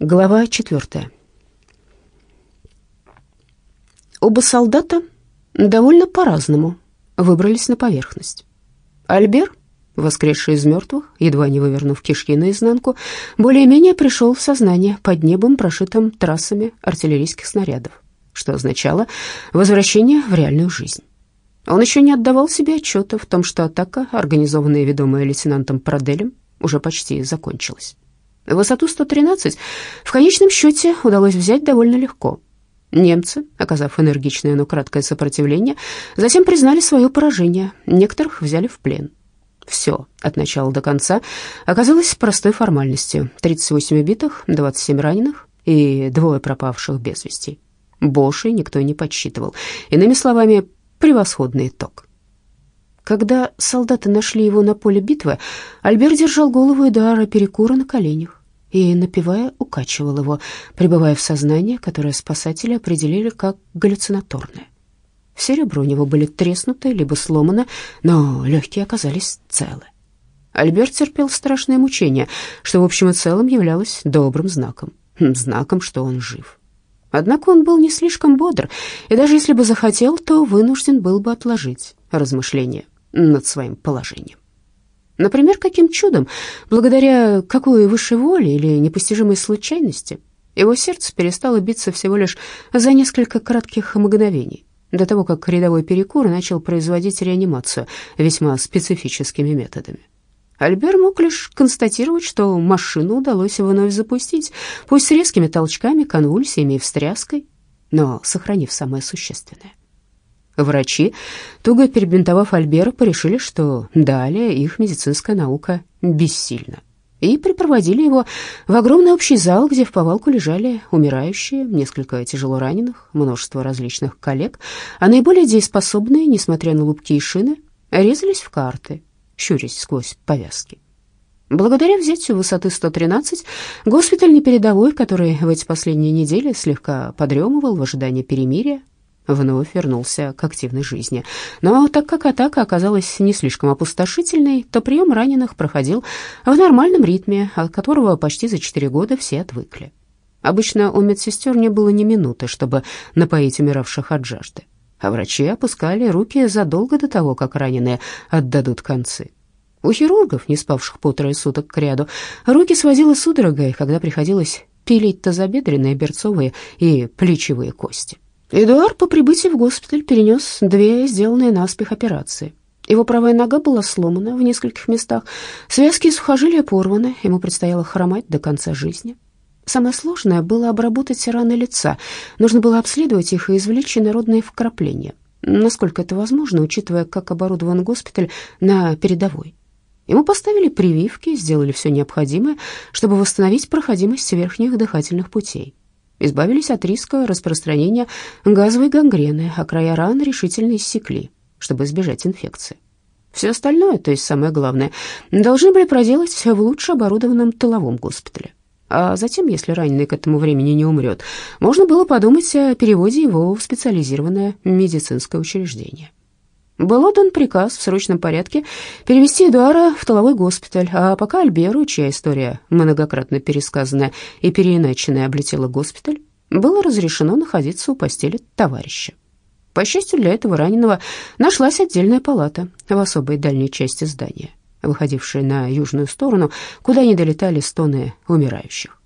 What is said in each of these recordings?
Глава четвертая. Оба солдата довольно по-разному выбрались на поверхность. Альбер, воскресший из мертвых, едва не вывернув кишки наизнанку, более-менее пришел в сознание под небом, прошитым трассами артиллерийских снарядов, что означало возвращение в реальную жизнь. Он еще не отдавал себе отчета в том, что атака, организованная ведомая лейтенантом Проделем, уже почти закончилась. Высоту 113 в конечном счете удалось взять довольно легко. Немцы, оказав энергичное, но краткое сопротивление, затем признали свое поражение, некоторых взяли в плен. Все, от начала до конца, оказалось простой формальностью. 38 убитых, 27 раненых и двое пропавших без вести. Больше никто не подсчитывал. Иными словами, превосходный итог. Когда солдаты нашли его на поле битвы, Альбер держал голову Эдуара Перекура на коленях и, напевая, укачивал его, пребывая в сознании, которое спасатели определили как галлюцинаторное. Все ребра у него были треснуты, либо сломаны, но легкие оказались целы. Альберт терпел страшное мучение, что в общем и целом являлось добрым знаком, знаком, что он жив. Однако он был не слишком бодр, и даже если бы захотел, то вынужден был бы отложить размышления над своим положением. Например, каким чудом, благодаря какой высшей воле или непостижимой случайности, его сердце перестало биться всего лишь за несколько кратких мгновений, до того, как рядовой перекур начал производить реанимацию весьма специфическими методами. Альбер мог лишь констатировать, что машину удалось вновь запустить, пусть с резкими толчками, конвульсиями и встряской, но сохранив самое существенное. Врачи, туго перебинтовав Альбера, порешили, что далее их медицинская наука бессильна, и припроводили его в огромный общий зал, где в повалку лежали умирающие, несколько тяжело раненых, множество различных коллег, а наиболее дееспособные, несмотря на лупки и шины, резались в карты, щурясь сквозь повязки. Благодаря взятию высоты 113, госпиталь не передовой, который в эти последние недели слегка подремывал в ожидании перемирия, вновь вернулся к активной жизни. Но так как атака оказалась не слишком опустошительной, то прием раненых проходил в нормальном ритме, от которого почти за четыре года все отвыкли. Обычно у медсестер не было ни минуты, чтобы напоить умиравших от жажды, а врачи опускали руки задолго до того, как раненые отдадут концы. У хирургов, не спавших по трое суток к ряду, руки сводило судорогой, когда приходилось пилить тазобедренные, берцовые и плечевые кости. Эдуард по прибытии в госпиталь перенес две сделанные наспех операции. Его правая нога была сломана в нескольких местах, связки и сухожилия порваны, ему предстояло хромать до конца жизни. Самое сложное было обработать раны лица. Нужно было обследовать их и извлечь инородные вкрапления. Насколько это возможно, учитывая, как оборудован госпиталь на передовой. Ему поставили прививки, сделали все необходимое, чтобы восстановить проходимость верхних дыхательных путей избавились от риска распространения газовой гангрены, а края ран решительно иссекли, чтобы избежать инфекции. Все остальное, то есть самое главное, должны были проделать в лучше оборудованном тыловом госпитале. А затем, если раненый к этому времени не умрет, можно было подумать о переводе его в специализированное медицинское учреждение. Был отдан приказ в срочном порядке перевести Эдуара в тыловой госпиталь, а пока Альберу, чья история, многократно пересказанная и переиначенная, облетела госпиталь, было разрешено находиться у постели товарища. По счастью для этого раненого нашлась отдельная палата в особой дальней части здания, выходившей на южную сторону, куда не долетали стоны умирающих.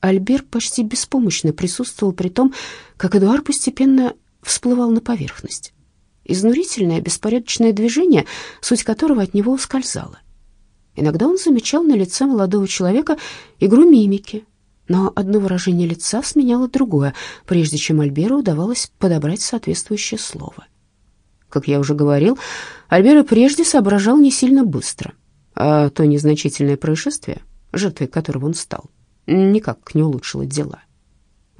Альбер почти беспомощно присутствовал при том, как Эдуард постепенно всплывал на поверхность изнурительное беспорядочное движение, суть которого от него ускользала. Иногда он замечал на лице молодого человека игру мимики, но одно выражение лица сменяло другое, прежде чем Альберу удавалось подобрать соответствующее слово. Как я уже говорил, Альбера прежде соображал не сильно быстро, а то незначительное происшествие, жертвой которого он стал, никак не улучшило дела.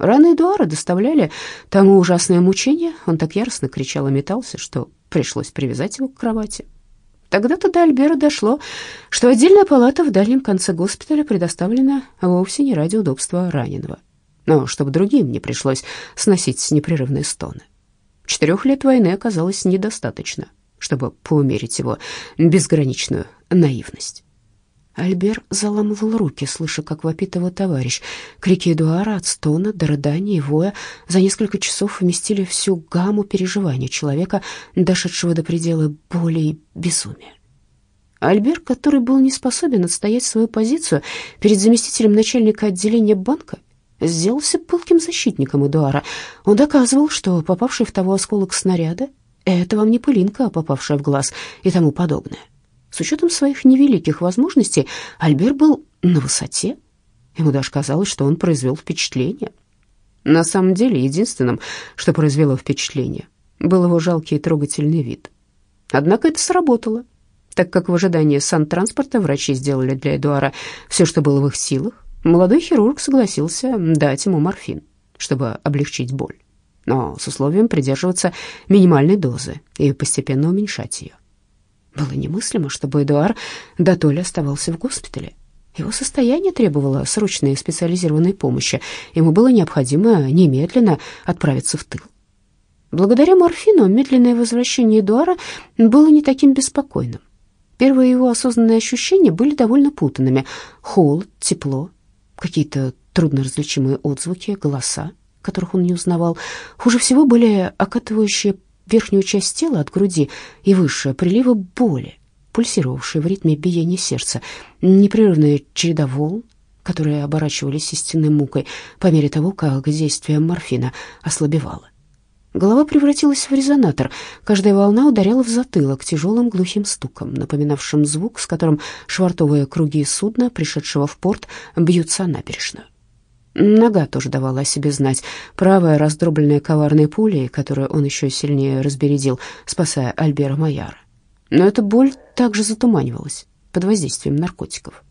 Раны Эдуара доставляли тому ужасное мучение. Он так яростно кричал и метался, что пришлось привязать его к кровати. Тогда-то до Альбера дошло, что отдельная палата в дальнем конце госпиталя предоставлена вовсе не ради удобства раненого, но чтобы другим не пришлось сносить непрерывные стоны. Четырех лет войны оказалось недостаточно, чтобы поумерить его безграничную наивность. Альбер заламывал руки, слыша, как вопит его товарищ. Крики Эдуара от стона до рыдания и воя за несколько часов вместили всю гамму переживаний человека, дошедшего до предела боли и безумия. Альбер, который был не способен отстоять свою позицию перед заместителем начальника отделения банка, сделался пылким защитником Эдуара. Он доказывал, что попавший в того осколок снаряда — это вам не пылинка, попавшая в глаз и тому подобное. С учетом своих невеликих возможностей Альбер был на высоте. Ему даже казалось, что он произвел впечатление. На самом деле, единственным, что произвело впечатление, был его жалкий и трогательный вид. Однако это сработало, так как в ожидании сантранспорта врачи сделали для Эдуара все, что было в их силах. Молодой хирург согласился дать ему морфин, чтобы облегчить боль, но с условием придерживаться минимальной дозы и постепенно уменьшать ее. Было немыслимо, чтобы Эдуар до то оставался в госпитале. Его состояние требовало срочной специализированной помощи. Ему было необходимо немедленно отправиться в тыл. Благодаря морфину медленное возвращение Эдуара было не таким беспокойным. Первые его осознанные ощущения были довольно путанными. Холод, тепло, какие-то трудноразличимые отзвуки, голоса, которых он не узнавал. Хуже всего были окатывающие верхнюю часть тела от груди и выше приливы боли, пульсировавшие в ритме биения сердца, непрерывная череда волн, которые оборачивались истинной мукой по мере того, как действие морфина ослабевало. Голова превратилась в резонатор. Каждая волна ударяла в затылок тяжелым глухим стуком, напоминавшим звук, с которым швартовые круги судна, пришедшего в порт, бьются о набережную. Нога тоже давала о себе знать. Правая, раздробленная коварной пулей, которую он еще сильнее разбередил, спасая Альбера Майяра. Но эта боль также затуманивалась под воздействием наркотиков.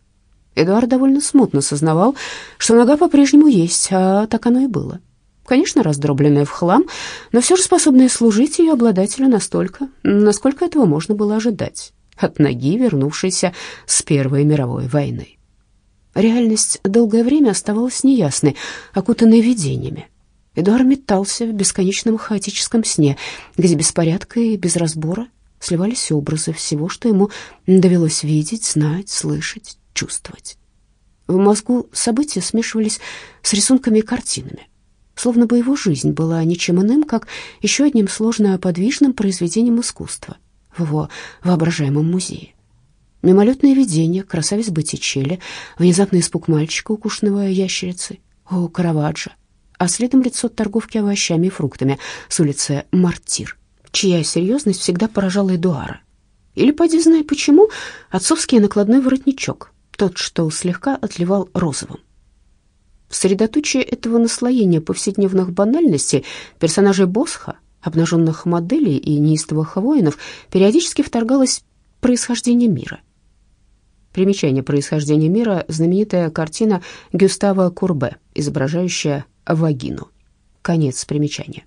Эдуард довольно смутно сознавал, что нога по-прежнему есть, а так оно и было. Конечно, раздробленная в хлам, но все же способная служить ее обладателю настолько, насколько этого можно было ожидать от ноги, вернувшейся с Первой мировой войны. Реальность долгое время оставалась неясной, окутанной видениями. Эдуард метался в бесконечном хаотическом сне, где беспорядка и без разбора сливались образы всего, что ему довелось видеть, знать, слышать, чувствовать. В мозгу события смешивались с рисунками и картинами, словно бы его жизнь была ничем иным, как еще одним сложно подвижным произведением искусства в его воображаемом музее. Мимолетное видение, красавец Боттичелли, внезапный испуг мальчика, укушенного ящерицей, о, Караваджо, а следом лицо торговки овощами и фруктами с улицы Мартир, чья серьезность всегда поражала Эдуара. Или, поди знай почему, отцовский накладной воротничок, тот, что слегка отливал розовым. В средоточие этого наслоения повседневных банальностей персонажей Босха, обнаженных моделей и неистовых воинов, периодически вторгалось происхождение мира — Примечание происхождения мира – знаменитая картина Гюстава Курбе, изображающая вагину. Конец примечания.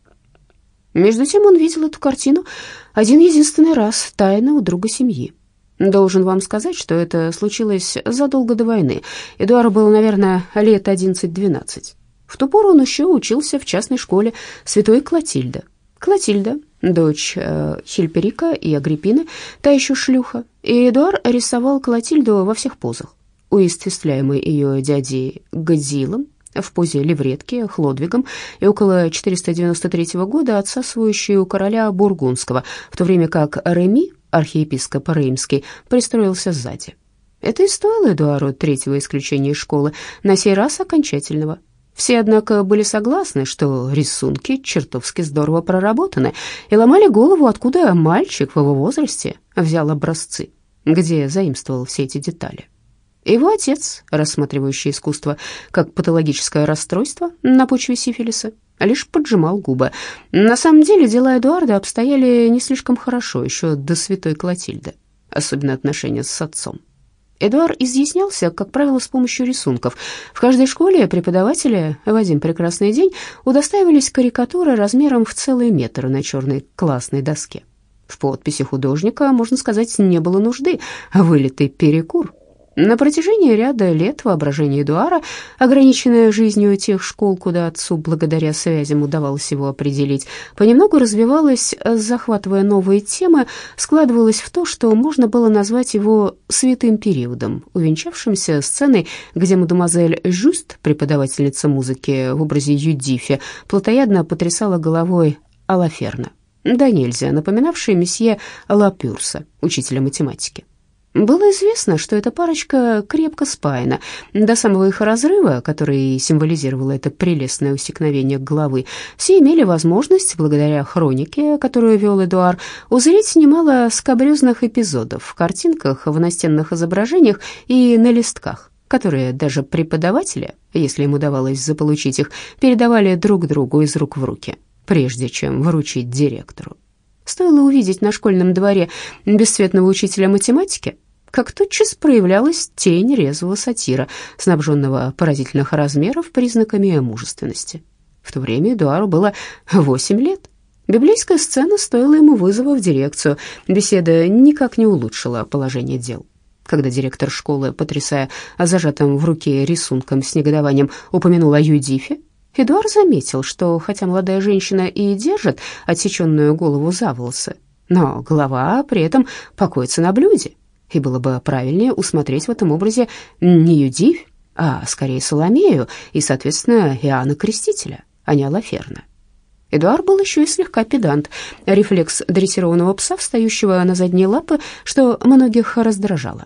Между тем он видел эту картину один единственный раз, тайно у друга семьи. Должен вам сказать, что это случилось задолго до войны. Эдуарду было, наверное, лет 11-12. В ту пору он еще учился в частной школе Святой Клотильда. Клотильда дочь э, Хильперика и Агриппины, та еще шлюха, и Эдуард рисовал Клотильду во всех позах, уиствествляемый ее дядей Годзилом в позе левретки, Хлодвигом, и около 493 года отсасывающий у короля Бургундского, в то время как Реми, архиепископ Реймский, пристроился сзади. Это и стоило Эдуару третьего исключения из школы, на сей раз окончательного – все, однако, были согласны, что рисунки чертовски здорово проработаны, и ломали голову, откуда мальчик в его возрасте взял образцы, где заимствовал все эти детали. Его отец, рассматривающий искусство как патологическое расстройство на почве сифилиса, лишь поджимал губы. На самом деле дела Эдуарда обстояли не слишком хорошо еще до святой Клотильды, особенно отношения с отцом. Эдуард изъяснялся, как правило, с помощью рисунков. В каждой школе преподаватели в один прекрасный день удостаивались карикатуры размером в целый метр на черной классной доске. В подписи художника, можно сказать, не было нужды, а вылитый перекур. На протяжении ряда лет воображение Эдуара, ограниченное жизнью тех школ, куда отцу благодаря связям удавалось его определить, понемногу развивалось, захватывая новые темы, складывалось в то, что можно было назвать его «святым периодом», увенчавшимся сценой, где мадемуазель Жюст, преподавательница музыки в образе Юдифи, плотоядно потрясала головой Алаферна, да нельзя, напоминавший месье Лапюрса, учителя математики. Было известно, что эта парочка крепко спаяна. До самого их разрыва, который символизировало это прелестное усекновение головы, все имели возможность, благодаря хронике, которую вел Эдуар, узреть немало скабрезных эпизодов в картинках, в настенных изображениях и на листках которые даже преподаватели, если им удавалось заполучить их, передавали друг другу из рук в руки, прежде чем вручить директору. Стоило увидеть на школьном дворе бесцветного учителя математики, как тотчас проявлялась тень резвого сатира, снабженного поразительных размеров признаками мужественности. В то время Эдуару было восемь лет. Библейская сцена стоила ему вызова в дирекцию. Беседа никак не улучшила положение дел. Когда директор школы, потрясая зажатым в руке рисунком с негодованием, упомянул о Юдифе, Эдуард заметил, что хотя молодая женщина и держит отсеченную голову за волосы, но голова при этом покоится на блюде, и было бы правильнее усмотреть в этом образе не Юдивь, а скорее Соломею и, соответственно, Иоанна Крестителя, а не Алаферна. Эдуард был еще и слегка педант, рефлекс дрессированного пса, встающего на задние лапы, что многих раздражало.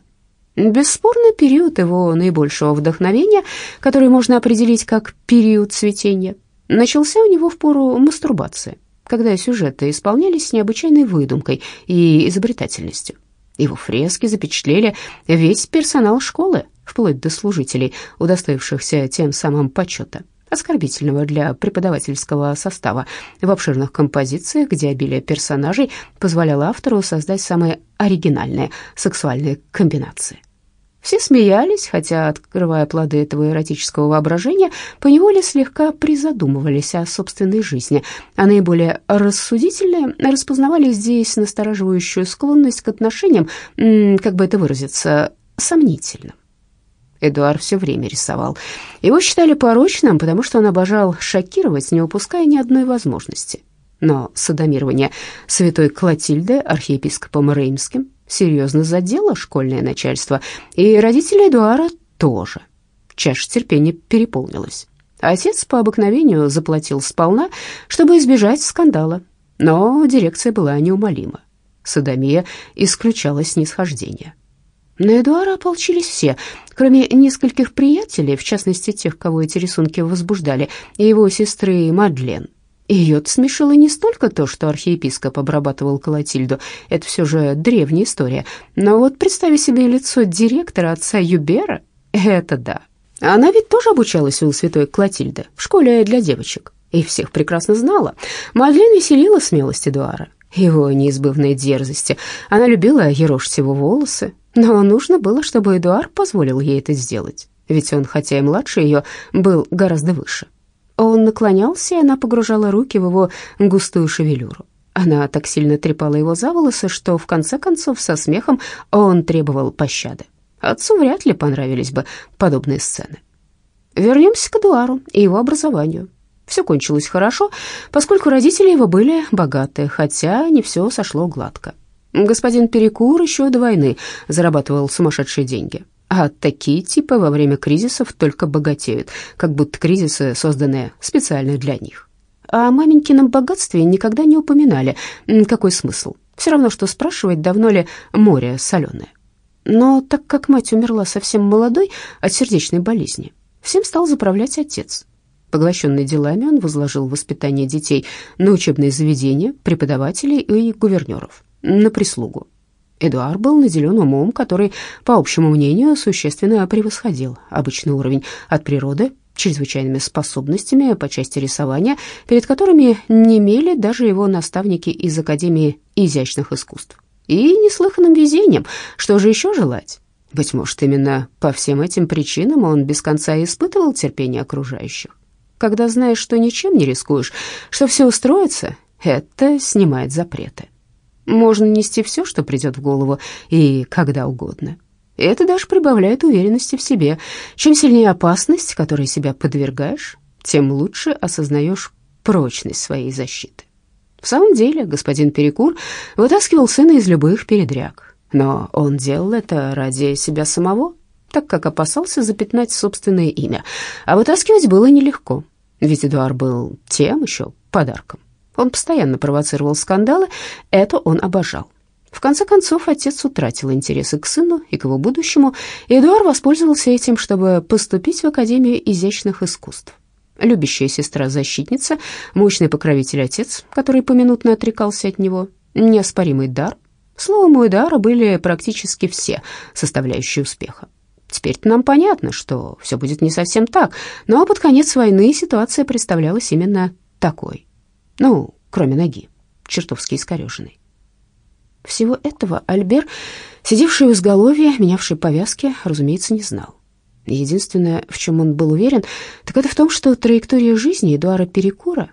Бесспорно, период его наибольшего вдохновения, который можно определить как период цветения, начался у него в пору мастурбации, когда сюжеты исполнялись с необычайной выдумкой и изобретательностью. Его фрески запечатлели весь персонал школы, вплоть до служителей, удостоившихся тем самым почета, оскорбительного для преподавательского состава, в обширных композициях, где обилие персонажей позволяло автору создать самые оригинальные сексуальные комбинации. Все смеялись, хотя, открывая плоды этого эротического воображения, поневоле слегка призадумывались о собственной жизни, а наиболее рассудительные распознавали здесь настораживающую склонность к отношениям, как бы это выразиться, сомнительным. Эдуард все время рисовал. Его считали порочным, потому что он обожал шокировать, не упуская ни одной возможности. Но садомирование святой Клотильды архиепископом Реймским серьезно задело школьное начальство, и родители Эдуара тоже. Чаша терпения переполнилась. Отец по обыкновению заплатил сполна, чтобы избежать скандала, но дирекция была неумолима. Садомия исключала снисхождение. На Эдуара ополчились все, кроме нескольких приятелей, в частности тех, кого эти рисунки возбуждали, и его сестры Мадлен. Ее смешило не столько то, что архиепископ обрабатывал Колотильду, это все же древняя история, но вот представить себе лицо директора отца Юбера, это да. Она ведь тоже обучалась у святой Клотильды в школе для девочек, и всех прекрасно знала. Мадлен веселила смелость Эдуара, его неизбывной дерзости. Она любила ерошить его волосы, но нужно было, чтобы Эдуард позволил ей это сделать, ведь он, хотя и младше ее, был гораздо выше. Он наклонялся, и она погружала руки в его густую шевелюру. Она так сильно трепала его за волосы, что в конце концов со смехом он требовал пощады. Отцу вряд ли понравились бы подобные сцены. Вернемся к Эдуару и его образованию. Все кончилось хорошо, поскольку родители его были богаты, хотя не все сошло гладко. Господин Перекур еще до войны зарабатывал сумасшедшие деньги. А такие типы во время кризисов только богатеют, как будто кризисы созданы специально для них. О маменькином богатстве никогда не упоминали. Какой смысл? Все равно, что спрашивать, давно ли море соленое. Но так как мать умерла совсем молодой от сердечной болезни, всем стал заправлять отец. Поглощенный делами, он возложил воспитание детей на учебные заведения, преподавателей и гувернеров, на прислугу. Эдуард был наделен умом, который, по общему мнению, существенно превосходил обычный уровень от природы, чрезвычайными способностями по части рисования, перед которыми не имели даже его наставники из Академии изящных искусств. И неслыханным везением, что же еще желать? Быть может, именно по всем этим причинам он без конца испытывал терпение окружающих. Когда знаешь, что ничем не рискуешь, что все устроится, это снимает запреты. Можно нести все, что придет в голову, и когда угодно. Это даже прибавляет уверенности в себе. Чем сильнее опасность, которой себя подвергаешь, тем лучше осознаешь прочность своей защиты. В самом деле, господин Перекур вытаскивал сына из любых передряг, но он делал это ради себя самого, так как опасался запятнать собственное имя, а вытаскивать было нелегко, ведь Эдуард был тем еще подарком. Он постоянно провоцировал скандалы, это он обожал. В конце концов, отец утратил интересы к сыну и к его будущему, и Эдуард воспользовался этим, чтобы поступить в Академию изящных искусств. Любящая сестра-защитница, мощный покровитель-отец, который поминутно отрекался от него, неоспоримый дар. Словом, у Эдуара были практически все составляющие успеха. Теперь-то нам понятно, что все будет не совсем так, но под конец войны ситуация представлялась именно такой. Ну, кроме ноги, чертовски искореженной. Всего этого Альбер, сидевший в изголовье, менявший повязки, разумеется, не знал. Единственное, в чем он был уверен, так это в том, что траектория жизни Эдуара Перекура,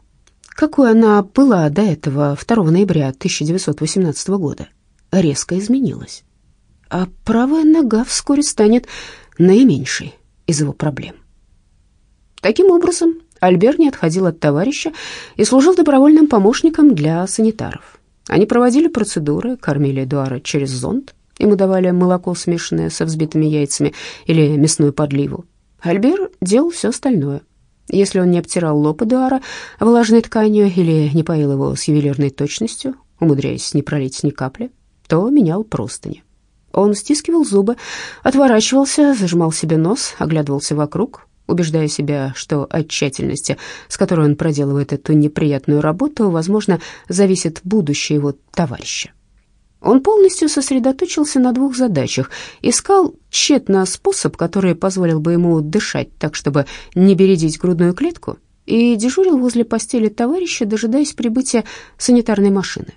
какой она была до этого 2 ноября 1918 года, резко изменилась а правая нога вскоре станет наименьшей из его проблем. Таким образом, Альбер не отходил от товарища и служил добровольным помощником для санитаров. Они проводили процедуры, кормили Эдуара через зонд, ему давали молоко, смешанное со взбитыми яйцами или мясную подливу. Альбер делал все остальное. Если он не обтирал лоб Эдуара влажной тканью или не поил его с ювелирной точностью, умудряясь не пролить ни капли, то менял простыни. Он стискивал зубы, отворачивался, зажимал себе нос, оглядывался вокруг, убеждая себя, что от тщательности, с которой он проделывает эту неприятную работу, возможно, зависит будущее его товарища. Он полностью сосредоточился на двух задачах, искал тщетно способ, который позволил бы ему дышать так, чтобы не бередить грудную клетку, и дежурил возле постели товарища, дожидаясь прибытия санитарной машины.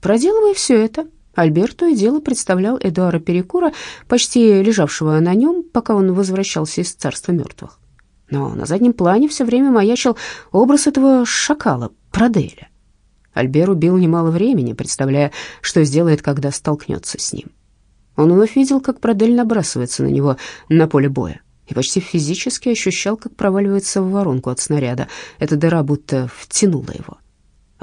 Проделывая все это, Альберт и дело представлял Эдуара Перекура, почти лежавшего на нем, пока он возвращался из царства мертвых. Но на заднем плане все время маячил образ этого шакала, Проделя. Альбер убил немало времени, представляя, что сделает, когда столкнется с ним. Он вновь видел, как Продель набрасывается на него на поле боя, и почти физически ощущал, как проваливается в воронку от снаряда. Эта дыра будто втянула его.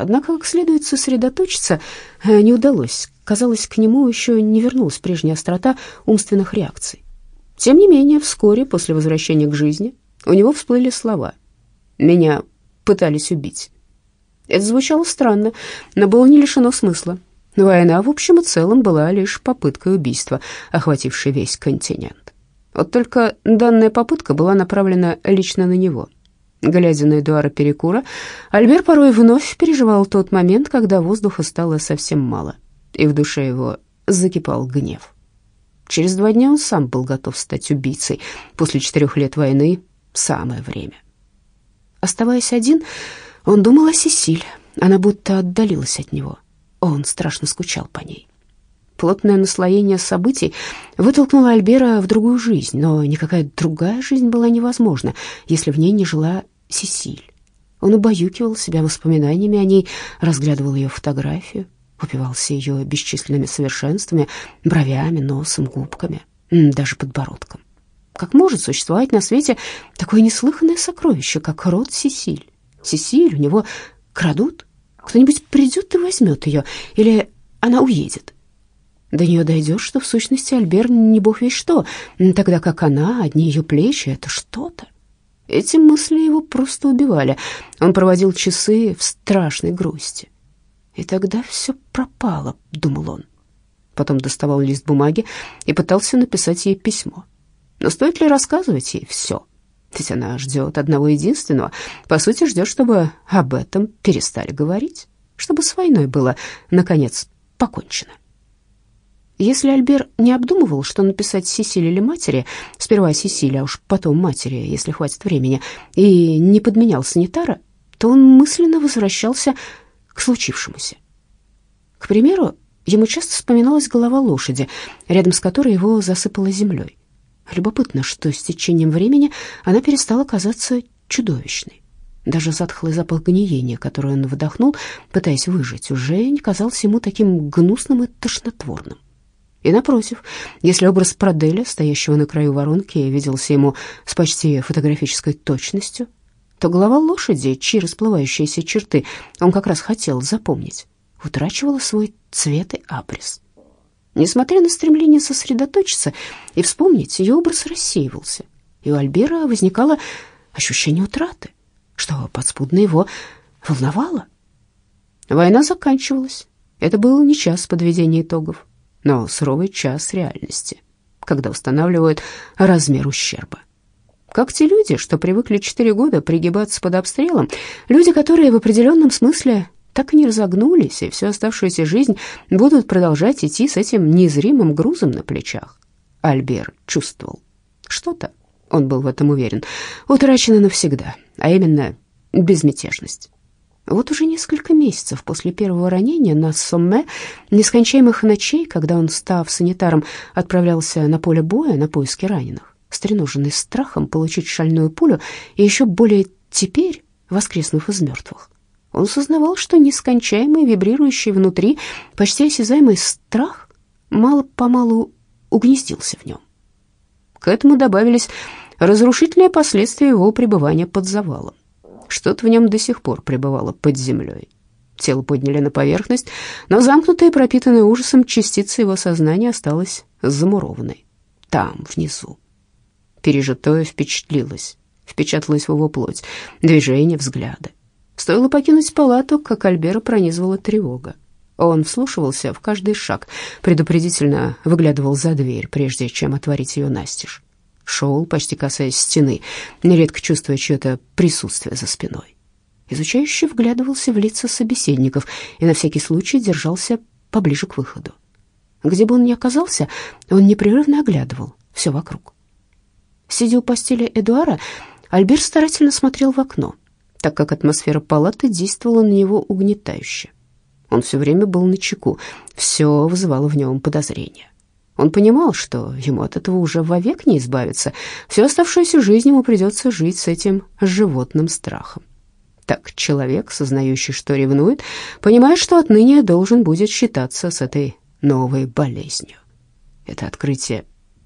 Однако, как следует сосредоточиться, э, не удалось. Казалось, к нему еще не вернулась прежняя острота умственных реакций. Тем не менее, вскоре после возвращения к жизни у него всплыли слова «Меня пытались убить». Это звучало странно, но было не лишено смысла. Война, в общем и целом, была лишь попыткой убийства, охватившей весь континент. Вот только данная попытка была направлена лично на него — Глядя на Эдуара Перекура, Альбер порой вновь переживал тот момент, когда воздуха стало совсем мало, и в душе его закипал гнев. Через два дня он сам был готов стать убийцей. После четырех лет войны самое время. Оставаясь один, он думал о Сесиль. Она будто отдалилась от него. Он страшно скучал по ней. Плотное наслоение событий вытолкнуло Альбера в другую жизнь, но никакая другая жизнь была невозможна, если в ней не жила Сесиль. Он убаюкивал себя воспоминаниями о ней, разглядывал ее фотографию, упивался ее бесчисленными совершенствами, бровями, носом, губками, даже подбородком. Как может существовать на свете такое неслыханное сокровище, как род Сесиль? Сесиль у него крадут? Кто-нибудь придет и возьмет ее, или она уедет? До нее дойдет, что в сущности Альбер не бог весь что, тогда как она, одни ее плечи — это что-то. Эти мысли его просто убивали. Он проводил часы в страшной грусти. И тогда все пропало, думал он. Потом доставал лист бумаги и пытался написать ей письмо. Но стоит ли рассказывать ей все? Ведь она ждет одного единственного. По сути, ждет, чтобы об этом перестали говорить, чтобы с войной было, наконец, покончено. Если Альбер не обдумывал, что написать Сесиле или матери, сперва Сесиле, а уж потом матери, если хватит времени, и не подменял санитара, то он мысленно возвращался к случившемуся. К примеру, ему часто вспоминалась голова лошади, рядом с которой его засыпало землей. Любопытно, что с течением времени она перестала казаться чудовищной. Даже затхлый запах гниения, который он вдохнул, пытаясь выжить, уже не казался ему таким гнусным и тошнотворным. И напротив, если образ Проделя, стоящего на краю воронки, виделся ему с почти фотографической точностью, то голова лошади, чьи расплывающиеся черты он как раз хотел запомнить, утрачивала свой цвет и абрис. Несмотря на стремление сосредоточиться и вспомнить, ее образ рассеивался, и у Альбера возникало ощущение утраты, что подспудно его волновало. Война заканчивалась. Это был не час подведения итогов, но суровый час реальности, когда устанавливают размер ущерба. Как те люди, что привыкли четыре года пригибаться под обстрелом, люди, которые в определенном смысле так и не разогнулись, и всю оставшуюся жизнь будут продолжать идти с этим незримым грузом на плечах. Альбер чувствовал. Что-то, он был в этом уверен, утрачено навсегда, а именно безмятежность. Вот уже несколько месяцев после первого ранения на Сомме, нескончаемых ночей, когда он, став санитаром, отправлялся на поле боя на поиски раненых, стреноженный страхом получить шальную пулю, и еще более теперь, воскреснув из мертвых, он сознавал, что нескончаемый, вибрирующий внутри, почти осязаемый страх мало-помалу угнездился в нем. К этому добавились разрушительные последствия его пребывания под завалом. Что-то в нем до сих пор пребывало под землей. Тело подняли на поверхность, но замкнутая и пропитанная ужасом частица его сознания осталась замурованной. Там, внизу. Пережитое впечатлилось, впечаталось в его плоть, движение, взгляды. Стоило покинуть палату, как Альбера пронизывала тревога. Он вслушивался в каждый шаг, предупредительно выглядывал за дверь, прежде чем отворить ее настежь. Шел, почти касаясь стены, нередко чувствуя чье-то присутствие за спиной. Изучающий вглядывался в лица собеседников и на всякий случай держался поближе к выходу. Где бы он ни оказался, он непрерывно оглядывал все вокруг. Сидя у постели Эдуара, Альбер старательно смотрел в окно — так как атмосфера палаты действовала на него угнетающе. Он все время был на чеку, все вызывало в нем подозрения. Он понимал, что ему от этого уже вовек не избавиться. Всю оставшуюся жизнь ему придется жить с этим животным страхом. Так человек, сознающий, что ревнует, понимает, что отныне должен будет считаться с этой новой болезнью. Это открытие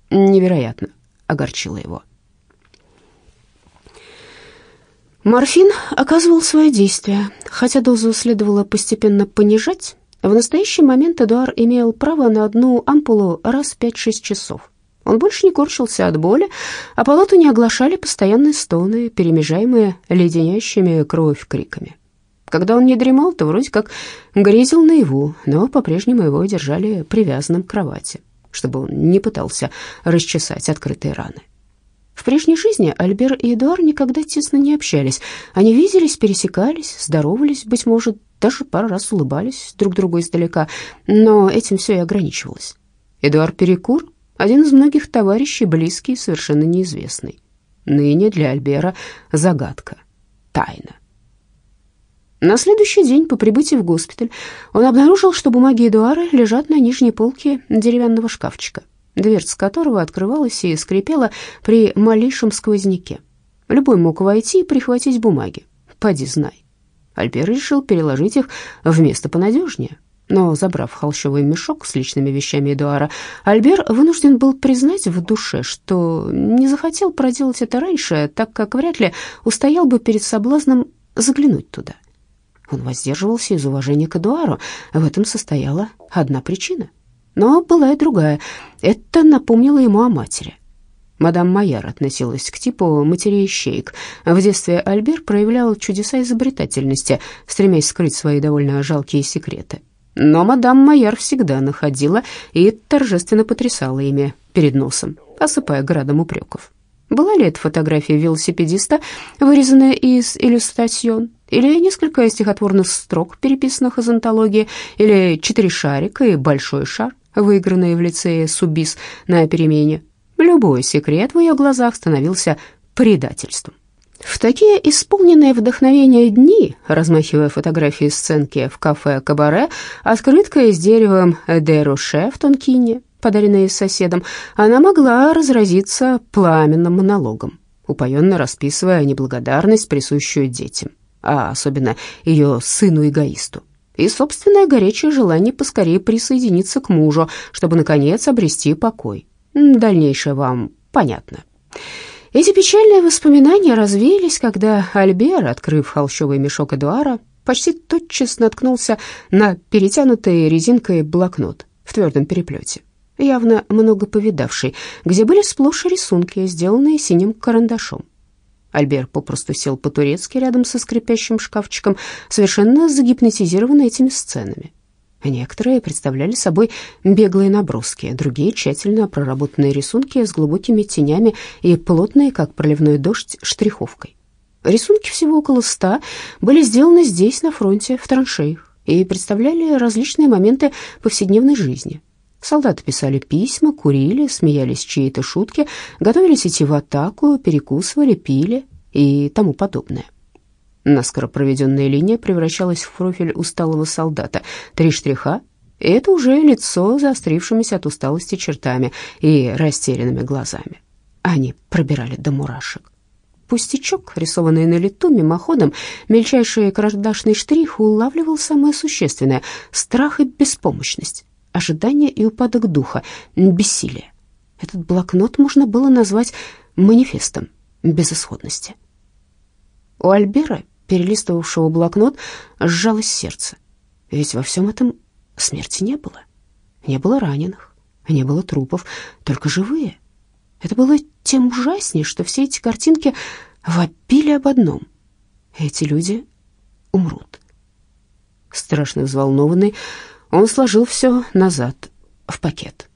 невероятно огорчило его. Морфин оказывал свое действие. Хотя дозу следовало постепенно понижать, в настоящий момент Эдуар имел право на одну ампулу раз в 5-6 часов. Он больше не корчился от боли, а палату не оглашали постоянные стоны, перемежаемые леденящими кровь криками. Когда он не дремал, то вроде как грезил наяву, но по-прежнему его держали привязанным к кровати, чтобы он не пытался расчесать открытые раны. В прежней жизни Альбер и Эдуар никогда тесно не общались. Они виделись, пересекались, здоровались, быть может, даже пару раз улыбались друг другу издалека, но этим все и ограничивалось. Эдуар Перекур — один из многих товарищей, близкий и совершенно неизвестный. Ныне для Альбера загадка, тайна. На следующий день по прибытии в госпиталь он обнаружил, что бумаги Эдуара лежат на нижней полке деревянного шкафчика дверца которого открывалась и скрипела при малейшем сквозняке. Любой мог войти и прихватить бумаги. Поди знай. Альбер решил переложить их в место понадежнее. Но, забрав холщовый мешок с личными вещами Эдуара, Альбер вынужден был признать в душе, что не захотел проделать это раньше, так как вряд ли устоял бы перед соблазном заглянуть туда. Он воздерживался из уважения к Эдуару. В этом состояла одна причина. Но была и другая. Это напомнило ему о матери. Мадам Майяр относилась к типу матерей-ищеек. В детстве Альбер проявлял чудеса изобретательности, стремясь скрыть свои довольно жалкие секреты. Но мадам Майяр всегда находила и торжественно потрясала ими перед носом, осыпая градом упреков. Была ли это фотография велосипедиста, вырезанная из иллюстрацион, или несколько стихотворных строк, переписанных из антологии, или четыре шарика и большой шар, выигранные в лицее Субис на перемене. Любой секрет в ее глазах становился предательством. В такие исполненные вдохновения дни, размахивая фотографии сценки в кафе «Кабаре», открыткой с деревом «Де Роше» в Тонкине, подаренной соседом, она могла разразиться пламенным монологом, упоенно расписывая неблагодарность, присущую детям, а особенно ее сыну-эгоисту и собственное горячее желание поскорее присоединиться к мужу, чтобы, наконец, обрести покой. Дальнейшее вам понятно. Эти печальные воспоминания развеялись, когда Альбер, открыв холщовый мешок Эдуара, почти тотчас наткнулся на перетянутый резинкой блокнот в твердом переплете, явно много повидавший, где были сплошь рисунки, сделанные синим карандашом. Альбер попросту сел по-турецки рядом со скрипящим шкафчиком, совершенно загипнотизированный этими сценами. Некоторые представляли собой беглые наброски, другие — тщательно проработанные рисунки с глубокими тенями и плотные, как проливной дождь, штриховкой. Рисунки всего около ста были сделаны здесь, на фронте, в траншеях, и представляли различные моменты повседневной жизни. Солдаты писали письма, курили, смеялись чьей-то шутки, готовились идти в атаку, перекусывали, пили и тому подобное. Наскоро проведенная линия превращалась в профиль усталого солдата. Три штриха — это уже лицо заострившимися от усталости чертами и растерянными глазами. Они пробирали до мурашек. Пустячок, рисованный на лету, мимоходом, мельчайший карандашный штрих улавливал самое существенное — страх и беспомощность, ожидание и упадок духа, бессилие. Этот блокнот можно было назвать манифестом безысходности. У Альбера перелистывавшего блокнот, сжалось сердце. Ведь во всем этом смерти не было. Не было раненых, не было трупов, только живые. Это было тем ужаснее, что все эти картинки вопили об одном. Эти люди умрут. Страшно взволнованный, он сложил все назад в пакет.